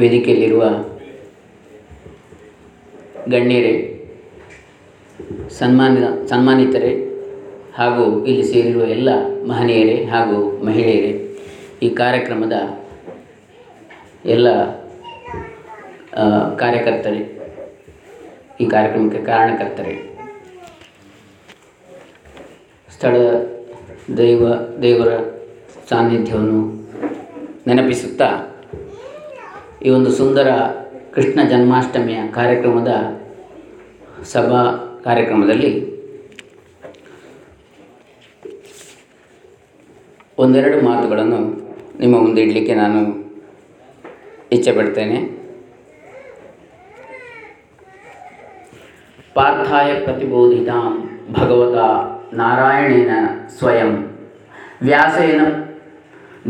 ವೇದಿಕೆಯಲ್ಲಿರುವ ಗಣ್ಯರೇ ಸನ್ಮಾನ ಸನ್ಮಾನಿತರೇ ಹಾಗೂ ಇಲ್ಲಿ ಸೇರಿರುವ ಎಲ್ಲ ಮಹನೀಯರೇ ಹಾಗೂ ಮಹಿಳೆಯರೇ, ಈ ಕಾರ್ಯಕ್ರಮದ ಎಲ್ಲ ಕಾರ್ಯಕರ್ತರೇ, ಈ ಕಾರ್ಯಕ್ರಮಕ್ಕೆ ಕಾರಣಕರ್ತರೇ. ಸ್ಥಳ ದೈವ, ದೇವರ ಸಾನ್ನಿಧ್ಯವನ್ನು ನೆನಪಿಸುತ್ತಾ ಈ ಒಂದು ಸುಂದರ ಕೃಷ್ಣ ಜನ್ಮಾಷ್ಟಮಿಯ ಕಾರ್ಯಕ್ರಮದ ಸಭಾ ಕಾರ್ಯಕ್ರಮದಲ್ಲಿ ಒಂದೆರಡು ಮಾತುಗಳನ್ನು ನಿಮ್ಮ ಮುಂದೆ ಇಡಲಿಕ್ಕೆ ನಾನು ಇಚ್ಛೆ ಪಡ್ತೇನೆ. ಪಾರ್ಥಾಯ ಪ್ರತಿಬೋಧಿತಾಂ ಭಗವತ ನಾರಾಯಣೇನ ಸ್ವಯಂ ವ್ಯಾಸೇನ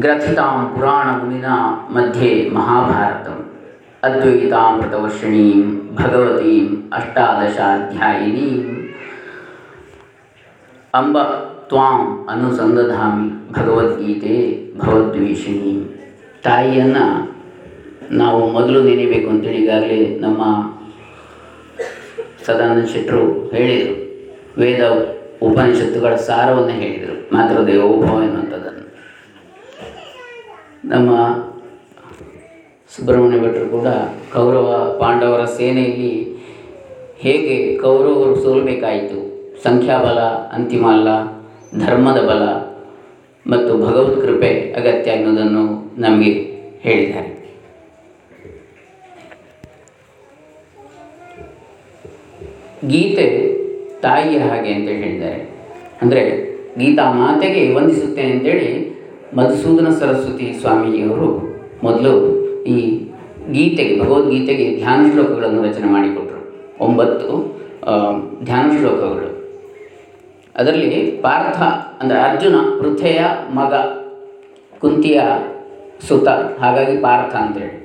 ಗ್ರಥಿತಾಂ ಪುರಾಣ ಮುನಿನ ಮಧ್ಯೆ ಮಹಾಭಾರತಂ ಅದ್ವೈತಾಮೃತವರ್ಷಿಣೀಂ ಭಗವತೀಂ ಅಷ್ಟಾದಶಾಧ್ಯಾಯಿನೀಂ ಅಂಬ ತ್ವಾಂ ಅನುಸಂಧಾಮಿ ಭಗವದ್ಗೀತೆ ಭಗವದ್ವೇಷಿಣಿ ತಾಯಿಯನ್ನು ನಾವು ಮೊದಲು ನೆನೆಯಬೇಕು ಅಂತೇಳಿ ಈಗಾಗಲೇ ನಮ್ಮ ಸದಾನಂದ ಶೆಟ್ಟರು ಹೇಳಿದರು. ವೇದ ಉಪನಿಷತ್ತುಗಳ ಸಾರವನ್ನು ಹೇಳಿದರು. ಮಾತ್ರ ದೇವೋಭವ ಎನ್ನುವಂಥದ್ದನ್ನು ನಮ್ಮ ಸುಬ್ರಹ್ಮಣ್ಯ ಭಟ್ರು ಕೂಡ ಕೌರವ ಪಾಂಡವರ ಸೇನೆಯಲ್ಲಿ ಹೇಗೆ ಕೌರವರು ಸೋಲ್ಬೇಕಾಯಿತು? ಸಂಖ್ಯಾಬಲ, ಅಂತಿಮ ಅಲ್ಲ, ಧರ್ಮದ ಬಲ ಮತ್ತು ಭಗವತ್ ಕೃಪೆ ಅಗತ್ಯ ಅನ್ನೋದನ್ನು ನಮಗೆ ಹೇಳಿದ್ದಾರೆ. ಗೀತೆ ತಾಯಿಯ ಹಾಗೆ ಅಂತೇಳಿ ಹೇಳಿದ್ದಾರೆ. ಅಂದರೆ ಗೀತಾ ಮಾತೆಗೆ ವಂದಿಸುತ್ತೇನೆ ಅಂತೇಳಿ ಮಧುಸೂದನ ಸರಸ್ವತಿ ಸ್ವಾಮೀಜಿಯವರು ಮೊದಲು ಈ ಗೀತೆಗೆ, ಭಗವದ್ಗೀತೆಗೆ ಧ್ಯಾನ ಶ್ಲೋಕಗಳನ್ನು ರಚನೆ ಮಾಡಿಕೊಟ್ರು. ಒಂಬತ್ತು ಧ್ಯಾನ ಶ್ಲೋಕಗಳು. ಅದರಲ್ಲಿ ಪಾರ್ಥ ಅಂದರೆ ಅರ್ಜುನ ಪೃಥೆಯ ಮಗ, ಕುಂತಿಯ ಸುತ, ಹಾಗಾಗಿ ಪಾರ್ಥ ಅಂತೇಳಿ.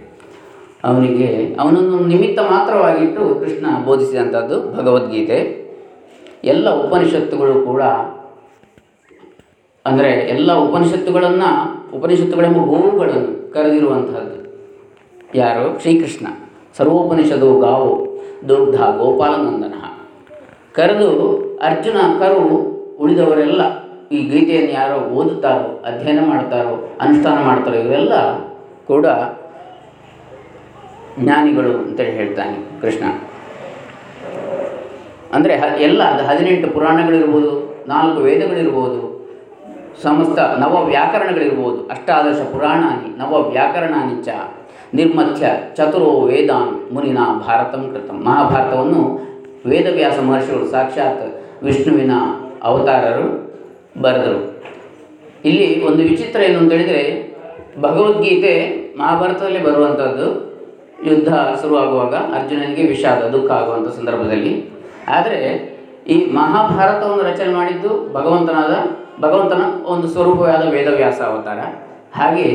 ಅವನಿಗೆ ಅವನನ್ನು ನಿಮಿತ್ತ ಮಾತ್ರವಾಗಿಟ್ಟು ಕೃಷ್ಣ ಬೋಧಿಸಿದಂಥದ್ದು ಭಗವದ್ಗೀತೆ. ಎಲ್ಲ ಉಪನಿಷತ್ತುಗಳು ಕೂಡ ಅಂದರೆ ಎಲ್ಲ ಉಪನಿಷತ್ತುಗಳನ್ನು ಉಪನಿಷತ್ತುಗಳೆಂಬ ಗೋವುಗಳನ್ನು ಕರೆದಿರುವಂತಹದ್ದು. ಯಾರು? ಶ್ರೀಕೃಷ್ಣ. ಸರ್ವೋಪನಿಷದು ಗಾವು ದುಗ್ಧ ಗೋಪಾಲನಂದನ. ಕರೆದು ಅರ್ಜುನ, ಕರು ಉಳಿದವರೆಲ್ಲ ಈ ಗೀತೆಯನ್ನು ಯಾರೋ ಓದುತ್ತಾರೋ, ಅಧ್ಯಯನ ಮಾಡ್ತಾರೋ, ಅನುಷ್ಠಾನ ಮಾಡ್ತಾರೋ ಇವೆಲ್ಲ ಕೂಡ ಜ್ಞಾನಿಗಳು ಅಂತೇಳಿ ಹೇಳ್ತಾನೆ ಕೃಷ್ಣ. ಅಂದರೆ ಎಲ್ಲ, ಅದು ಹದಿನೆಂಟು ಪುರಾಣಗಳಿರ್ಬೋದು, ನಾಲ್ಕು ವೇದಗಳಿರ್ಬೋದು ಸಮಸ್ತ ನವ ವ್ಯಾಕರಣಗಳಿರ್ಬೋದು ಅಷ್ಟಾದಶ ಪುರಾಣಾನಿ ನವ ವ್ಯಾಕರಣಾನಿ ಚ ನಿರ್ಮಥ್ಯ ಚತುರೋ ವೇದಾನ್ ಮುನಿನ ಭಾರತಂ ಕೃತಂ. ಮಹಾಭಾರತವನ್ನು ವೇದವ್ಯಾಸ ಮಹರ್ಷಿಗಳು ಸಾಕ್ಷಾತ್ ವಿಷ್ಣುವಿನ ಅವತಾರರು ಬರೆದರು. ಇಲ್ಲಿ ಒಂದು ವಿಚಿತ್ರ ಏನು ಅಂತೇಳಿದರೆ ಭಗವದ್ಗೀತೆ ಮಹಾಭಾರತದಲ್ಲಿ ಬರುವಂಥದ್ದು ಯುದ್ಧ ಶುರುವಾಗುವಾಗ ಅರ್ಜುನನಿಗೆ ವಿಷಾದ, ದುಃಖ ಆಗುವಂಥ ಸಂದರ್ಭದಲ್ಲಿ. ಆದರೆ ಈ ಮಹಾಭಾರತವನ್ನು ರಚನೆ ಮಾಡಿದ್ದು ಭಗವಂತನಾದ, ಭಗವಂತನ ಒಂದು ಸ್ವರೂಪವಾದ ವೇದವ್ಯಾಸ ಅವತಾರ. ಹಾಗೆ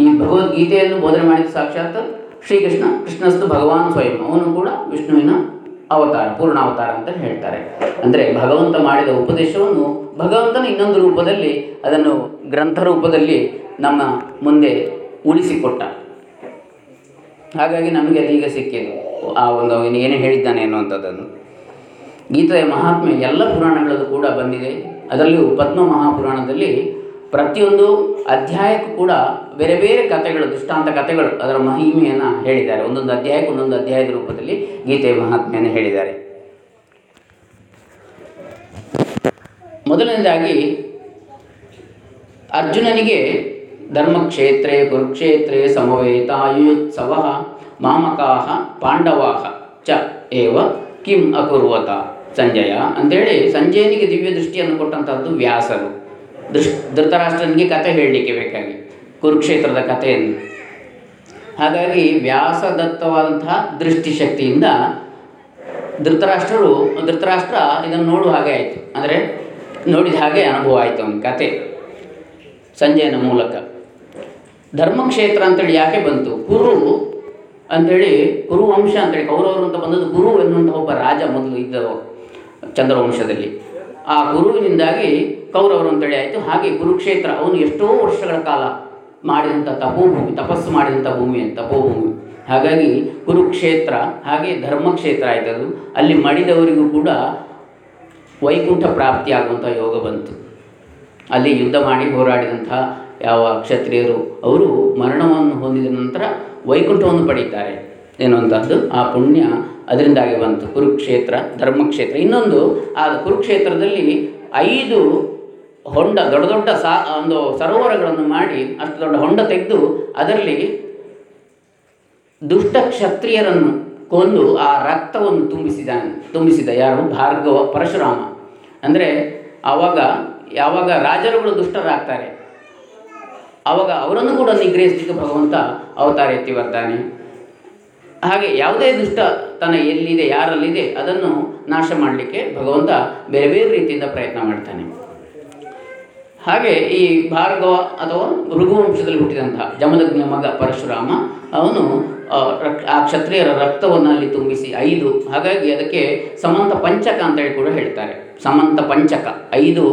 ಈ ಭಗವದ್ಗೀತೆಯನ್ನು ಬೋಧನೆ ಮಾಡಿದ ಸಾಕ್ಷಾತ್ ಶ್ರೀಕೃಷ್ಣ, ಕೃಷ್ಣಸ್ತು ಭಗವಾನ್ ಸ್ವಯಂ. ಅವನು ಕೂಡ ವಿಷ್ಣುವಿನ ಅವತಾರ, ಪೂರ್ಣ ಅವತಾರ ಅಂತ ಹೇಳ್ತಾರೆ. ಅಂದರೆ ಭಗವಂತ ಮಾಡಿದ ಉಪದೇಶವನ್ನು ಭಗವಂತನ ಇನ್ನೊಂದು ರೂಪದಲ್ಲಿ, ಅದನ್ನು ಗ್ರಂಥ ರೂಪದಲ್ಲಿ ನಮ್ಮ ಮುಂದೆ ಉಳಿಸಿಕೊಟ್ಟ. ಹಾಗಾಗಿ ನಮಗೆ ಅದೀಗ ಸಿಕ್ಕಿದೆ. ಆ ಒಂದು ಏನು ಹೇಳಿದ್ದಾನೆ ಅನ್ನುವಂಥದ್ದನ್ನು. ಗೀತೆಯ ಮಹಾತ್ಮೆ ಎಲ್ಲ ಪುರಾಣಗಳಲ್ಲೂ ಕೂಡ ಬಂದಿದೆ. ಅದರಲ್ಲಿಯೂ ಪದ್ಮ ಮಹಾಪುರಾಣದಲ್ಲಿ ಪ್ರತಿಯೊಂದು ಅಧ್ಯಾಯಕ್ಕೂ ಕೂಡ ಬೇರೆ ಬೇರೆ ಕಥೆಗಳು, ದೃಷ್ಟಾಂತ ಕಥೆಗಳು ಅದರ ಮಹಿಮೆಯನ್ನು ಹೇಳಿದ್ದಾರೆ. ಒಂದೊಂದು ಅಧ್ಯಾಯಕ್ಕೆ ಒಂದೊಂದು ಅಧ್ಯಾಯದ ರೂಪದಲ್ಲಿ ಗೀತೆಯ ಮಹಾತ್ಮೆಯನ್ನು ಹೇಳಿದ್ದಾರೆ. ಮೊದಲನೇದಾಗಿ ಅರ್ಜುನನಿಗೆ ಧರ್ಮಕ್ಷೇತ್ರೇ, ಕುರುಕ್ಷೇತ್ರೇ ಸಮವೇತಾಯುತ್ಸವ ಮಾಮಕಾಹ ಪಾಂಡವಾಹ ಚ ಏವ ಕಿಂ ಅಕುರ್ವತ. ಸಂಜಯ ಅಂಥೇಳಿ ಸಂಜಯನಿಗೆ ದಿವ್ಯ ದೃಷ್ಟಿಯನ್ನು ಕೊಟ್ಟಂಥದ್ದು ವ್ಯಾಸರು. ದೃಷ್, ಧೃತರಾಷ್ಟ್ರನಿಗೆ ಕಥೆ ಹೇಳಲಿಕ್ಕೆ ಬೇಕಾಗಿ, ಕುರುಕ್ಷೇತ್ರದ ಕಥೆಯನ್ನು. ಹಾಗಾಗಿ ವ್ಯಾಸದತ್ತವಾದಂತಹ ದೃಷ್ಟಿಶಕ್ತಿಯಿಂದ ಧೃತರಾಷ್ಟ್ರರು, ಧೃತರಾಷ್ಟ್ರ ಇದನ್ನು ನೋಡುವ ಹಾಗೆ ಆಯಿತು. ಅಂದರೆ ನೋಡಿದ ಹಾಗೆ ಅನುಭವ ಆಯಿತು ಅವನ ಕತೆ. ಸಂಜಯನ ಮೂಲಕ. ಧರ್ಮಕ್ಷೇತ್ರ ಅಂತೇಳಿ ಯಾಕೆ ಬಂತು? ಕುರು ಅಂಥೇಳಿ ಕುರುವಂಶ ಅಂತೇಳಿ, ಕೌರವರು ಅಂತ ಬಂದದ್ದು ಗುರು ಎನ್ನುವಂಥ ಒಬ್ಬ ರಾಜ ಮೊದಲು ಇದ್ದರು ಚಂದ್ರವಂಶದಲ್ಲಿ. ಆ ಗುರುವಿನಿಂದಾಗಿ ಕೌರವರು ಅಂತೇಳಿ ಆಯಿತು. ಹಾಗೆ ಕುರುಕ್ಷೇತ್ರ, ಅವನು ಎಷ್ಟೋ ವರ್ಷಗಳ ಕಾಲ ಮಾಡಿದಂಥ ತಪೋಭೂಮಿ, ತಪಸ್ಸು ಮಾಡಿದಂಥ ಭೂಮಿ ಅಂತ, ತಪೋಭೂಮಿ. ಹಾಗಾಗಿ ಕುರುಕ್ಷೇತ್ರ, ಹಾಗೆ ಧರ್ಮಕ್ಷೇತ್ರ ಆಯಿತು ಅಲ್ಲಿ ಮಡಿದವರಿಗೂ ಕೂಡ ವೈಕುಂಠ ಪ್ರಾಪ್ತಿಯಾಗುವಂಥ ಯೋಗ ಬಂತು. ಅಲ್ಲಿ ಯುದ್ಧ ಮಾಡಿ ಹೋರಾಡಿದಂಥ ಯಾವ ಕ್ಷತ್ರಿಯರು, ಅವರು ಮರಣವನ್ನು ಹೊಂದಿದ ನಂತರ ವೈಕುಂಠವನ್ನು ಪಡೀತಾರೆ ಎನ್ನುವಂಥದ್ದು ಆ ಪುಣ್ಯ ಅದರಿಂದಾಗಿ ಬಂತು. ಕುರುಕ್ಷೇತ್ರ, ಧರ್ಮಕ್ಷೇತ್ರ. ಇನ್ನೊಂದು, ಆ ಕುರುಕ್ಷೇತ್ರದಲ್ಲಿ ಐದು ಹೊಂಡ, ದೊಡ್ಡ ದೊಡ್ಡ ಸಾ, ಒಂದು ಸರೋವರಗಳನ್ನು ಮಾಡಿ, ಅಷ್ಟು ದೊಡ್ಡ ಹೊಂಡ ತೆಗೆದು ಅದರಲ್ಲಿ ದುಷ್ಟ ಕ್ಷತ್ರಿಯರನ್ನು ಕೊಂದು ಆ ರಕ್ತವನ್ನು ತುಂಬಿಸಿದಾನೆ ತುಂಬಿಸಿದ ಯಾರು? ಭಾರ್ಗವ ಪರಶುರಾಮ. ಅಂದರೆ ಆವಾಗ ಯಾವಾಗ ರಾಜರುಗಳು ದುಷ್ಟರಾಗ್ತಾರೆ ಆವಾಗ ಅವರನ್ನು ಕೂಡ ನಿಗ್ರಹಿಸಲಿಕ್ಕೆ ಭಗವಂತ ಅವತಾರ ಎತ್ತಿ ಬರ್ತಾನೆ. ಹಾಗೆ ಯಾವುದೇ ದುಷ್ಟ ತನ್ನ ಎಲ್ಲಿದೆ ಯಾರಲ್ಲಿದೆ ಅದನ್ನು ನಾಶ ಮಾಡಲಿಕ್ಕೆ ಭಗವಂತ ಬೇರೆ ಬೇರೆ ರೀತಿಯಿಂದ ಪ್ರಯತ್ನ ಮಾಡ್ತಾನೆ. ಹಾಗೆ ಈ ಭಾರ್ಗವ ಅಥವಾ ಭೃಗುವಂಶದಲ್ಲಿ ಹುಟ್ಟಿದಂತಹ ಜಮದಗ್ನಿಯ ಮಗ ಪರಶುರಾಮ ಅವನು ಆ, ಕ್ಷತ್ರಿಯರ ರಕ್ತವನ್ನು ಅಲ್ಲಿ ತುಂಬಿಸಿ ಐದು ಹಾಗಾಗಿ ಅದಕ್ಕೆ ಸಮಂತ ಪಂಚಕ ಅಂತೇಳಿ ಕೂಡ ಹೇಳ್ತಾರೆ. ಸಮಂತ ಪಂಚಕ ಐದು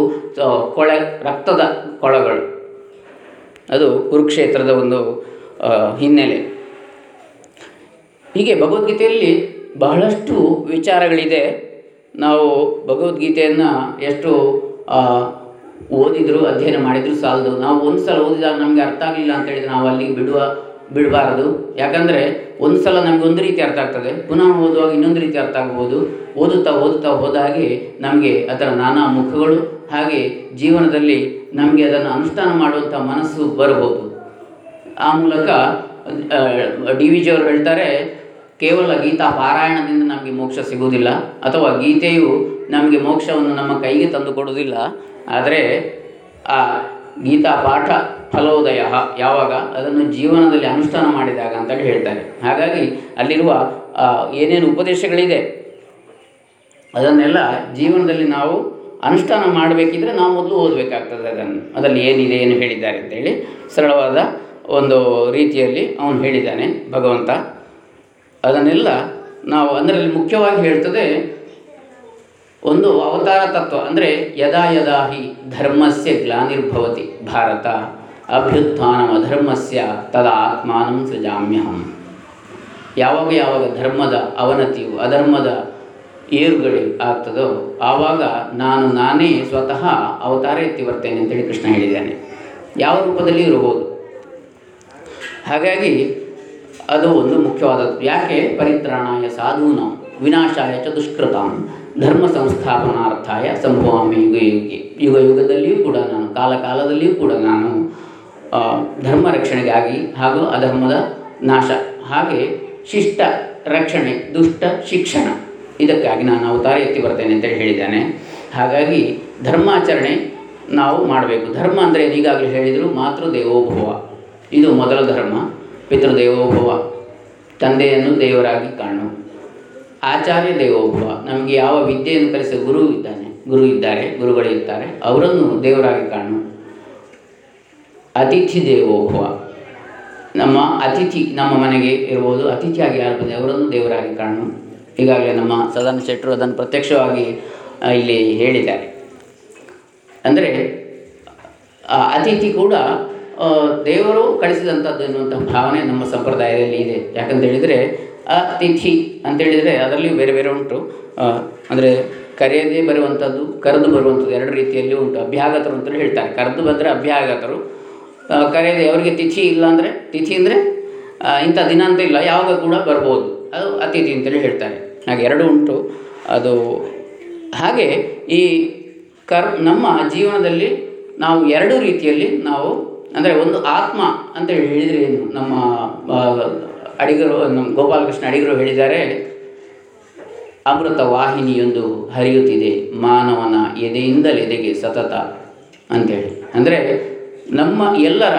ಕೊಳೆ ರಕ್ತದ ಕೊಳಗಳು. ಅದು ಕುರುಕ್ಷೇತ್ರದ ಒಂದು ಹಿನ್ನೆಲೆ. ಹೀಗೆ ಭಗವದ್ಗೀತೆಯಲ್ಲಿ ಬಹಳಷ್ಟು ವಿಚಾರಗಳಿದೆ. ನಾವು ಭಗವದ್ಗೀತೆಯನ್ನು ಎಷ್ಟು ಓದಿದರೂ, ಅಧ್ಯಯನ ಮಾಡಿದರೂ ಸಾಲದು. ನಾವು ಒಂದು ಸಲ ಓದಿದಾಗ ನಮಗೆ ಅರ್ಥ ಆಗಲಿಲ್ಲ ಅಂತ ಹೇಳಿದ್ರೆ ನಾವು ಅಲ್ಲಿಗೆ ಬಿಡುವ, ಬಿಡಬಾರದು. ಯಾಕಂದರೆ ಒಂದು ಸಲ ನಮಗೆ ಒಂದು ರೀತಿ ಅರ್ಥ ಆಗ್ತದೆ. ಪುನಃ ಓದುವಾಗ ಇನ್ನೊಂದು ರೀತಿ ಅರ್ಥ ಆಗ್ಬೋದು. ಓದುತ್ತಾ ಓದುತ್ತಾ ಹೋದ ಹಾಗೆ ನಮಗೆ ಅದರ ನಾನಾ ಮುಖಗಳು, ಹಾಗೆ ಜೀವನದಲ್ಲಿ ನಮಗೆ ಅದನ್ನು ಅನುಷ್ಠಾನ ಮಾಡುವಂಥ ಮನಸ್ಸು ಬರಬಹುದು. ಆ ಮೂಲಕ ಡಿ ವಿ ಜಿಯವರು ಹೇಳ್ತಾರೆ ಕೇವಲ ಗೀತಾ ಪಾರಾಯಣದಿಂದ ನಮಗೆ ಮೋಕ್ಷ ಸಿಗುವುದಿಲ್ಲ, ಅಥವಾ ಗೀತೆಯು ನಮಗೆ ಮೋಕ್ಷವನ್ನು ನಮ್ಮ ಕೈಗೆ ತಂದು ಕೊಡುವುದಿಲ್ಲ. ಆದರೆ, ಆ ಗೀತಾ ಪಾಠ ಫಲೋದಯ ಯಾವಾಗ? ಅದನ್ನು ಜೀವನದಲ್ಲಿ ಅನುಷ್ಠಾನ ಮಾಡಿದಾಗ ಅಂತೇಳಿ ಹೇಳ್ತಾರೆ. ಹಾಗಾಗಿ ಅಲ್ಲಿರುವ ಏನೇನು ಉಪದೇಶಗಳಿದೆ, ಅದನ್ನೆಲ್ಲ ಜೀವನದಲ್ಲಿ ನಾವು ಅನುಷ್ಠಾನ ಮಾಡಬೇಕಿದ್ರೆ ನಾವು ಮೊದಲು ಓದಬೇಕಾಗ್ತದೆ ಅದನ್ನು. ಅದರಲ್ಲಿ ಏನಿದೆ, ಏನು ಹೇಳಿದ್ದಾರೆ ಅಂತೇಳಿ ಸರಳವಾದ ಒಂದು ರೀತಿಯಲ್ಲಿ ಅವನು ಹೇಳಿದ್ದಾನೆ ಭಗವಂತ. ಅದನ್ನೆಲ್ಲ ನಾವು ಅದರಲ್ಲಿ ಮುಖ್ಯವಾಗಿ ಹೇಳ್ತದೆ ಒಂದು ಅವತಾರ ತತ್ವ, ಅಂದರೆ ಯದಾ ಯದಾ ಹಿ ಧರ್ಮಸ್ಯ ಗ್ಲಾನಿರ್ಭವತಿ ಭಾರತ ಅಭ್ಯುತ್ಥಾನಂ ಧರ್ಮಸ್ಯ ತದ ಆತ್ಮಾನಂ ಸೃಜಾಮ್ಯಹಂ. ಯಾವಾಗ ಯಾವಾಗ ಧರ್ಮದ ಅವನತಿಯು ಅಧರ್ಮದ ಏರುಗಳಿ ಆಗ್ತದೋ ಆವಾಗ ನಾನು ನಾನೇ ಸ್ವತಃ ಅವತಾರ ಎತ್ತಿ ಬರ್ತೇನೆ ಅಂತೇಳಿ ಕೃಷ್ಣ ಹೇಳಿದ್ದಾನೆ. ಯಾವ ರೂಪದಲ್ಲಿ ಇರಬಹುದು? ಹಾಗಾಗಿ ಅದು ಒಂದು ಮುಖ್ಯವಾದದ್ದು. ಯಾಕೆ? ಪರಿತ್ರಾಣಾಯ ಸಾಧೂನ ವಿನಾಶಾಯ ಚ ದುಷ್ಕೃತಾಂ ಧರ್ಮ ಸಂಸ್ಥಾಪನಾರ್ಥಾಯ ಸಂಭವಾಮಿ ಯುಗ ಯುಗಿ. ಯುಗ ಯುಗದಲ್ಲಿಯೂ ಕೂಡ ನಾನು, ಕಾಲ ಕಾಲದಲ್ಲಿಯೂ ಕೂಡ ನಾನು ಧರ್ಮ ರಕ್ಷಣೆಗಾಗಿ ಹಾಗೂ ಅಧರ್ಮದ ನಾಶ. ಹಾಗೆ ಶಿಷ್ಟ ರಕ್ಷಣೆ, ದುಷ್ಟ ಶಿಕ್ಷಣ. ಇದಕ್ಕಾಗಿ ನಾನು ಅವತಾರ ಎತ್ತಿ ಬರ್ತೇನೆ ಅಂತೇಳಿ ಹೇಳಿದ್ದಾನೆ. ಹಾಗಾಗಿ ಧರ್ಮಾಚರಣೆ ನಾವು ಮಾಡಬೇಕು. ಧರ್ಮ ಅಂದರೆ ಈಗಾಗಲೇ ಹೇಳಿದರು ಮಾತೃದೇವೋಭವ ಇದು ಮೊದಲ ಧರ್ಮ. ಪಿತೃದೇವೋಭವ ತಂದೆಯನ್ನು ದೇವರಾಗಿ ಕಾಣು. ಆಚಾರ್ಯ ದೇವೋಭವ, ನಮಗೆ ಯಾವ ವಿದ್ಯೆಯನ್ನು ಕಲಿಸಿದ ಗುರು ಇದ್ದಾನೆ, ಗುರು ಇದ್ದಾರೆ, ಗುರುಗಳು ಇರ್ತಾರೆ, ಅವರನ್ನು ದೇವರಾಗಿ ಕಾಣು. ಅತಿಥಿ ದೇವೋಭವ, ನಮ್ಮ ಅತಿಥಿ, ನಮ್ಮ ಮನೆಗೆ ಇರ್ಬೋದು, ಅತಿಥಿಯಾಗಿ ಯಾರು ಬಂದರೆ ಅವರನ್ನು ದೇವರಾಗಿ ಕಾಣು. ಈಗಾಗಲೇ ನಮ್ಮ ಸದನ ಶೆಟ್ಟರು ಅದನ್ನು ಪ್ರತ್ಯಕ್ಷವಾಗಿ ಇಲ್ಲಿ ಹೇಳಿದ್ದಾರೆ. ಅಂದರೆ ಅತಿಥಿ ಕೂಡ ದೇವರು ಕಳಿಸಿದಂಥದ್ದು ಎನ್ನುವಂಥ ಭಾವನೆ ನಮ್ಮ ಸಂಪ್ರದಾಯದಲ್ಲಿ ಇದೆ. ಯಾಕಂತೇಳಿದರೆ ಅತಿಥಿ ಅಂತೇಳಿದರೆ ಅದರಲ್ಲಿಯೂ ಬೇರೆ ಬೇರೆ ಉಂಟು. ಅಂದರೆ ಕರೆಯದೇ ಬರುವಂಥದ್ದು ಕರೆದು ಬರುವಂಥದ್ದು ಎರಡು ರೀತಿಯಲ್ಲಿ ಉಂಟು. ಅಭ್ಯಾಗತರು ಅಂತೇಳಿ ಹೇಳ್ತಾರೆ. ಕರೆದು ಬಂದರೆ ಅಭ್ಯಾಗತರು. ಕರೆಯದೆ ಅವರಿಗೆ ತಿಥಿ ಇಲ್ಲ ಅಂದರೆ, ತಿಥಿ ಅಂದರೆ ಇಂಥ ದಿನ ಅಂತ ಇಲ್ಲ, ಯಾವಾಗ ಕೂಡ ಬರ್ಬೋದು. ಅದು ಅತಿಥಿ ಅಂತೇಳಿ ಹೇಳ್ತಾರೆ. ಹಾಗೆ ಎರಡು ಉಂಟು. ಅದು ಹಾಗೆ ಈ ಕರ್, ನಮ್ಮ ಜೀವನದಲ್ಲಿ ನಾವು ಎರಡು ರೀತಿಯಲ್ಲಿ ನಾವು ಅಂದರೆ ಒಂದು ಆತ್ಮ ಅಂತ ಹೇಳಿದರೆ ಏನು? ನಮ್ಮ ಅಡಿಗರು, ನಮ್ಮ ಗೋಪಾಲಕೃಷ್ಣ ಅಡಿಗರು ಹೇಳಿದ್ದಾರೆ, ಅಮೃತ ವಾಹಿನಿಯೊಂದು ಹರಿಯುತ್ತಿದೆ, ಮಾನವನ ಎದೆಯಿಂದಲೆದೆಗೆ ಸತತ ಅಂತೇಳಿ. ಅಂದರೆ ನಮ್ಮ ಎಲ್ಲರ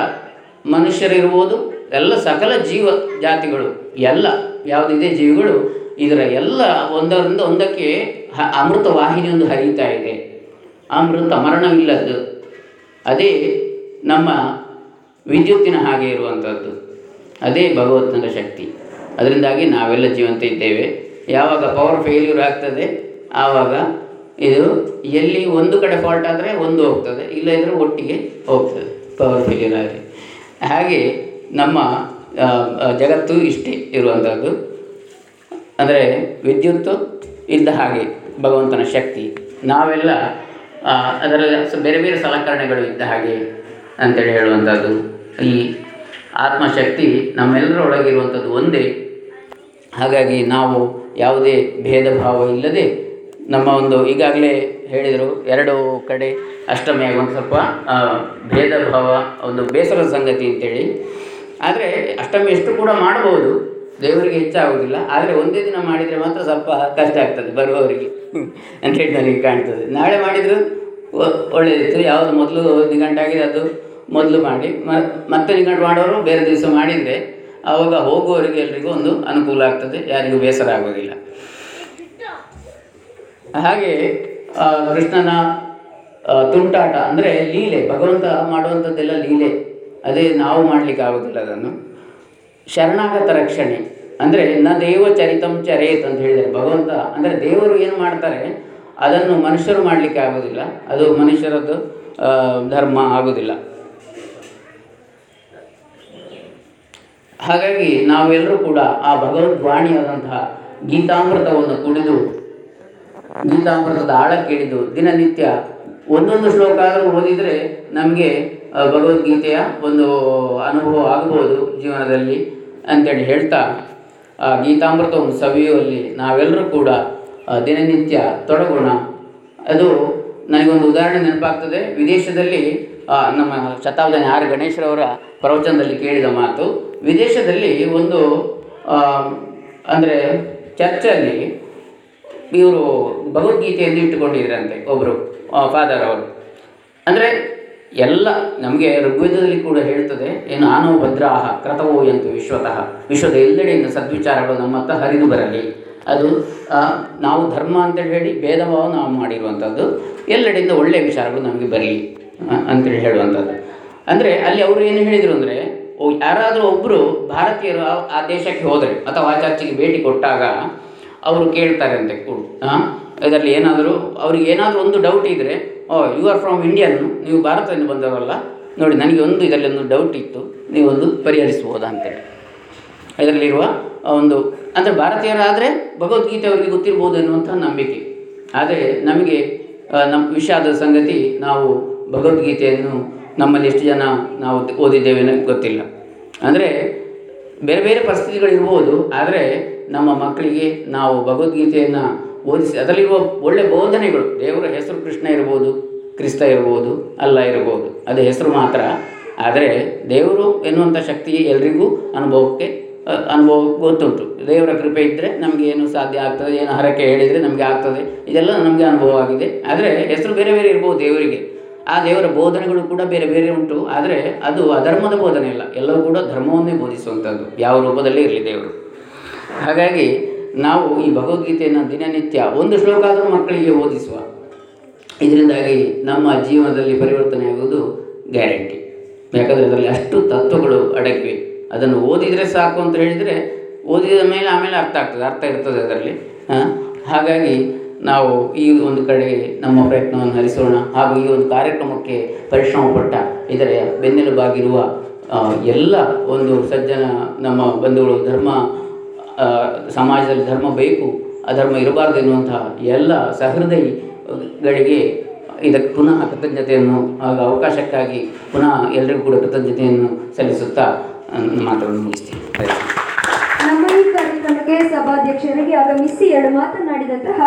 ಮನುಷ್ಯರಿರ್ಬೋದು, ಎಲ್ಲ ಸಕಲ ಜೀವ ಜಾತಿಗಳು, ಎಲ್ಲ ಯಾವುದಿದೆ ಜೀವಿಗಳು, ಇದರ ಎಲ್ಲ ಒಂದರಿಂದ ಒಂದಕ್ಕೆ ಹ- ಅಮೃತ ವಾಹಿನಿಯೊಂದು ಹರಿಯುತ್ತಾ ಇದೆ. ಅಮೃತ ಮರಣವಿಲ್ಲದ್ದು. ಅದೇ ನಮ್ಮ ವಿದ್ಯುತ್ತಿನ ಹಾಗೆ ಇರುವಂಥದ್ದು ಅದೇ ಭಗವಂತನ ಶಕ್ತಿ. ಅದರಿಂದಾಗಿ ನಾವೆಲ್ಲ ಜೀವಂತ ಇದ್ದೇವೆ. ಯಾವಾಗ ಪವರ್ ಫೇಲ್ಯೂರ್ ಆಗ್ತದೆ, ಆವಾಗ ಇದು ಎಲ್ಲಿ ಒಂದು ಕಡೆ ಫಾಲ್ಟ್ ಆದರೆ ಒಂದು ಹೋಗ್ತದೆ ಇಲ್ಲ ಇದ್ದರೆ ಒಟ್ಟಿಗೆ ಹೋಗ್ತದೆ ಪವರ್ ಫೇಲ್ಯೂರ್ ಆದರೆ ಹಾಗೆ ನಮ್ಮ ಜಗತ್ತು ಇಷ್ಟೇ ಇರುವಂಥದ್ದು ಅಂದರೆ ವಿದ್ಯುತ್ತು ಇದ್ದ ಹಾಗೆ ಭಗವಂತನ ಶಕ್ತಿ. ನಾವೆಲ್ಲ ಅದರಲ್ಲಿ ಬೇರೆ ಬೇರೆ ಸಲಕರಣೆಗಳು ಇದ್ದ ಹಾಗೆ ಅಂತೇಳಿ ಹೇಳುವಂಥದ್ದು. ಈ ಆತ್ಮಶಕ್ತಿ ನಮ್ಮೆಲ್ಲರೊಳಗಿರುವಂಥದ್ದು ಒಂದೇ. ಹಾಗಾಗಿ ನಾವು ಯಾವುದೇ ಭೇದ ಭಾವ ಇಲ್ಲದೆ ನಮ್ಮ ಒಂದು ಈಗಾಗಲೇ ಹೇಳಿದರು ಎರಡು ಕಡೆ ಅಷ್ಟಮಿ ಒಂದು ಸ್ವಲ್ಪ ಭೇದ ಭಾವ ಒಂದು ಬೇಸರದ ಸಂಗತಿ ಅಂತೇಳಿ. ಆದರೆ ಅಷ್ಟಮಿ ಎಷ್ಟು ಕೂಡ ಮಾಡ್ಬೋದು ದೇವರಿಗೆ ಹೆಚ್ಚಾಗೋದಿಲ್ಲ ಆದರೆ ಒಂದೇ ದಿನ ಮಾಡಿದರೆ ಮಾತ್ರ ಸ್ವಲ್ಪ ಕಷ್ಟ ಆಗ್ತದೆ ಬರುವವರಿಗೆ. ಅಂತೇಳಿ ನನಗೆ ಕಾಣ್ತದೆ. ನಾಳೆ ಮಾಡಿದರೂ ಒಳ್ಳೆಯದಿತ್ತು ಯಾವುದು ಮೊದಲು ನಿಘಂಟಾಗಿದೆ ಅದು. ಮೊದಲು ಮಾಡಿ. ಮತ್ತೆ ನಿಗಂಟು ಮಾಡೋರು ಬೇರೆ ದಿವಸ ಮಾಡಿದರೆ ಆವಾಗ ಹೋಗುವವರಿಗೆ ಎಲ್ರಿಗೂ ಒಂದು ಅನುಕೂಲ ಆಗ್ತದೆ. ಯಾರಿಗೂ ಬೇಸರ ಆಗೋದಿಲ್ಲ. ಹಾಗೆ ಕೃಷ್ಣನ ತುಂಟಾಟ ಅಂದರೆ ಲೀಲೆ, ಭಗವಂತ ಮಾಡುವಂಥದ್ದೆಲ್ಲ ಲೀಲೆ. ಅದೇ ನಾವು ಮಾಡಲಿಕ್ಕೆ ಆಗೋದಿಲ್ಲ ಅದನ್ನು. ಶರಣಾಗತ ರಕ್ಷಣೆ ಅಂದರೆ ನ ದೇವ ಚರಿತಂ ಚರೇತ್ ಅಂತ ಹೇಳಿದರೆ ಭಗವಂತ ಅಂದರೆ ದೇವರು ಏನು ಮಾಡ್ತಾರೆ, ಅದನ್ನು ಮನುಷ್ಯರು ಮಾಡಲಿಕ್ಕೆ ಆಗೋದಿಲ್ಲ. ಅದು ಮನುಷ್ಯರದ್ದು ಧರ್ಮ ಆಗೋದಿಲ್ಲ. ಹಾಗಾಗಿ ನಾವೆಲ್ಲರೂ ಕೂಡ ಆ ಭಗವದ್ವಾಣಿಯಾದಂತಹ ಗೀತಾಮೃತವನ್ನು ಕುಡಿದು, ಗೀತಾಮೃತದ ಆಳಕ್ಕೆ ಕೇಳಿದು ದಿನನಿತ್ಯ ಒಂದೊಂದು ಶ್ಲೋಕ ಆದರೂ ಓದಿದರೆ ನಮಗೆ ಭಗವದ್ಗೀತೆಯ ಒಂದು ಅನುಭವ ಆಗಬಹುದು ಜೀವನದಲ್ಲಿ ಅಂತೇಳಿ ಹೇಳ್ತಾ, ಆ, ಗೀತಾಮೃತವನ್ನು ಸವಿಯುವಲ್ಲಿ ನಾವೆಲ್ಲರೂ ಕೂಡ ದಿನನಿತ್ಯ ತೊಡಗೋಣ. ಅದು ನನಗೊಂದು ಉದಾಹರಣೆ ನೆನಪಾಗ್ತದೆ. ವಿದೇಶದಲ್ಲಿ ನಮ್ಮ ಶತಾಬ್ದಿ ಆರ್ ಗಣೇಶರವರ ಪ್ರವಚನದಲ್ಲಿ ಕೇಳಿದ ಮಾತು, ವಿದೇಶದಲ್ಲಿ ಒಂದು ಅಂದರೆ ಚರ್ಚಲ್ಲಿ ಇವರು ಭಗವದ್ಗೀತೆಯನ್ನು ಇಟ್ಟುಕೊಂಡಿದ್ರಂತೆ ಒಬ್ಬರು ಫಾದರ್ ಅವರು. ಅಂದರೆ ಎಲ್ಲ ನಮಗೆ ಋಗ್ವೇದದಲ್ಲಿ ಕೂಡ ಹೇಳ್ತದೆ, ಏನು ಆನೋ ಭದ್ರಾಹ ಕ್ರತವೋ ಎಂದು ವಿಶ್ವತಃ. ವಿಶ್ವದ ಎಲ್ಲೆಡೆಯಿಂದ ಸದ್ವಿಚಾರಗಳು ನಮ್ಮತ್ತ ಹರಿದು ಬರಲಿ. ಅದು ನಾವು ಧರ್ಮ ಅಂತೇಳಿ ಹೇಳಿ ಭೇದ ಭಾವ ನಾವು ಮಾಡಿರುವಂಥದ್ದು ಎಲ್ಲೆಡೆಯಿಂದ ಒಳ್ಳೆಯ ವಿಚಾರಗಳು ನಮಗೆ ಬರಲಿ ಅಂತೇಳಿ ಹೇಳುವಂಥದ್ದು ಅಂದರೆ ಅಲ್ಲಿ ಅವರು ಏನು ಹೇಳಿದರು ಅಂದರೆ ಯಾರಾದರೂ ಒಬ್ಬರು ಭಾರತೀಯರು ಆ- ದೇಶಕ್ಕೆ ಹೋದರೆ ಅಥವಾ ಆ ಭೇಟಿ ಕೊಟ್ಟಾಗ ಅವರು ಕೇಳ್ತಾರೆ ಅಂತೆ ಕೂಡ ಇದರಲ್ಲಿ ಏನಾದರೂ ಅವ್ರಿಗೆ ಏನಾದರೂ ಒಂದು ಡೌಟ್ ಇದ್ದರೆ oh you are from Indian ನೀವು ಭಾರತದಿಂದ ಬಂದವರಲ್ಲ, ನೋಡಿ ನನಗೆ ಒಂದು ಇದರಲ್ಲಿ ಒಂದು ಡೌಟ್ ಇತ್ತು, ನೀವೊಂದು ಪರಿಹರಿಸ್ಬೋದಾ ಅಂತೇಳಿ. ಇದರಲ್ಲಿರುವ ಒಂದು, ಅಂದರೆ ಭಾರತೀಯರಾದರೆ ಭಗವದ್ಗೀತೆ ಅವರಿಗೆ ಗೊತ್ತಿರ್ಬೋದು ಎನ್ನುವಂಥ ನಂಬಿಕೆ. ಆದರೆ ನಮಗೆ ನಮ್ಮ ವಿಷಾದದ ಸಂಗತಿ ನಾವು ಭಗವದ್ಗೀತೆಯನ್ನು ನಮ್ಮಲ್ಲಿ ಎಷ್ಟು ಜನ ನಾವು ಓದಿದ್ದೇವೆ ಗೊತ್ತಿಲ್ಲ. ಅಂದರೆ ಬೇರೆ ಬೇರೆ ಪರಿಸ್ಥಿತಿಗಳಿರ್ಬೋದು, ಆದರೆ ನಮ್ಮ ಮಕ್ಕಳಿಗೆ ನಾವು ಭಗವದ್ಗೀತೆಯನ್ನು ಓದಿಸಿ, ಅದರಲ್ಲಿರುವ ಒಳ್ಳೆ ಬೋಧನೆಗಳು, ದೇವರ ಹೆಸರು ಕೃಷ್ಣ ಇರ್ಬೋದು, ಕ್ರಿಸ್ತ ಇರ್ಬೋದು, ಅಲ್ಲ ಇರ್ಬೋದು, ಅದು ಹೆಸರು ಮಾತ್ರ. ಆದರೆ ದೇವರು ಎನ್ನುವಂಥ ಶಕ್ತಿ ಎಲ್ರಿಗೂ ಅನುಭವಕ್ಕೆ ಅನುಭವ ಗೊತ್ತುಂಟು. ದೇವರ ಕೃಪೆ ಇದ್ದರೆ ನಮಗೆ ಏನು ಸಾಧ್ಯ ಆಗ್ತದೆ, ಏನು ಹರಕೆ ಹೇಳಿದರೆ ನಮಗೆ ಆಗ್ತದೆ, ಇದೆಲ್ಲ ನಮಗೆ ಅನುಭವ ಆಗಿದೆ. ಆದರೆ ಹೆಸರು ಬೇರೆ ಬೇರೆ ಇರ್ಬೋದು ದೇವರಿಗೆ. ಆ ದೇವರ ಬೋಧನೆಗಳು ಕೂಡ ಬೇರೆ ಬೇರೆ ಉಂಟು. ಆದರೆ ಅದು ಅಧರ್ಮದ ಬೋಧನೆ ಇಲ್ಲ ಎಲ್ಲವೂ ಕೂಡ ಧರ್ಮವನ್ನೇ ಬೋಧಿಸುವಂಥದ್ದು. ಯಾವ ರೂಪದಲ್ಲೇ ಇರಲಿ ದೇವರು. ಹಾಗಾಗಿ ನಾವು ಈ ಭಗವದ್ಗೀತೆಯನ್ನು ದಿನನಿತ್ಯ ಒಂದು ಶ್ಲೋಕ ಆದರೂ ಮಕ್ಕಳಿಗೆ ಓದಿಸುವ. ಇದರಿಂದಾಗಿ ನಮ್ಮ ಜೀವನದಲ್ಲಿ ಪರಿವರ್ತನೆ ಆಗುವುದು ಗ್ಯಾರಂಟಿ. ಯಾಕಂದರೆ ಅದರಲ್ಲಿ ಅಷ್ಟು ತತ್ವಗಳು ಅಡಗಿವೆ. ಅದನ್ನು ಓದಿದರೆ ಸಾಕು ಅಂತ ಹೇಳಿದರೆ ಓದಿದ ಮೇಲೆ ಆಮೇಲೆ ಅರ್ಥ ಆಗ್ತದೆ. ಅರ್ಥ ಇರ್ತದೆ ಅದರಲ್ಲಿ. ಹಾಗಾಗಿ ನಾವು ಈ ಒಂದು ಕಡೆ ನಮ್ಮ ಪ್ರಯತ್ನವನ್ನು ಹರಿಸೋಣ ಹಾಗೂ ಈ ಒಂದು ಕಾರ್ಯಕ್ರಮಕ್ಕೆ ಪರಿಶ್ರಮ ಪಟ್ಟ ಇದರ ಬೆನ್ನೆಲುಬಾಗಿರುವ ಎಲ್ಲ ಒಂದು ಸಜ್ಜನ ನಮ್ಮ ಬಂಧುಗಳು, ಧರ್ಮ ಸಮಾಜದಲ್ಲಿ ಧರ್ಮ ಬೇಕು, ಅಧರ್ಮ ಇರಬಾರ್ದು ಎನ್ನುವಂತಹ ಎಲ್ಲ ಸಹೃದಯಗಳಿಗೆ ಇದಕ್ಕೆ ಪುನಃ ಕೃತಜ್ಞತೆಯನ್ನು ಹಾಗೂ ಅವಕಾಶಕ್ಕಾಗಿ ಪುನಃ ಎಲ್ಲರಿಗೂ ಕೂಡ ಕೃತಜ್ಞತೆಯನ್ನು ಸಲ್ಲಿಸುತ್ತಾ ಮಾತುಗಳನ್ನು ಮುಗಿಸ್ತೀನಿ. ನಮ್ಮ ಈ ಕಾರ್ಯಕ್ರಮಕ್ಕೆ ಸಭಾಧ್ಯಕ್ಷರಿಗೆ ಆಗಮಿಸಿ ಎರಡು ಮಾತನಾಡಿದಂತಹ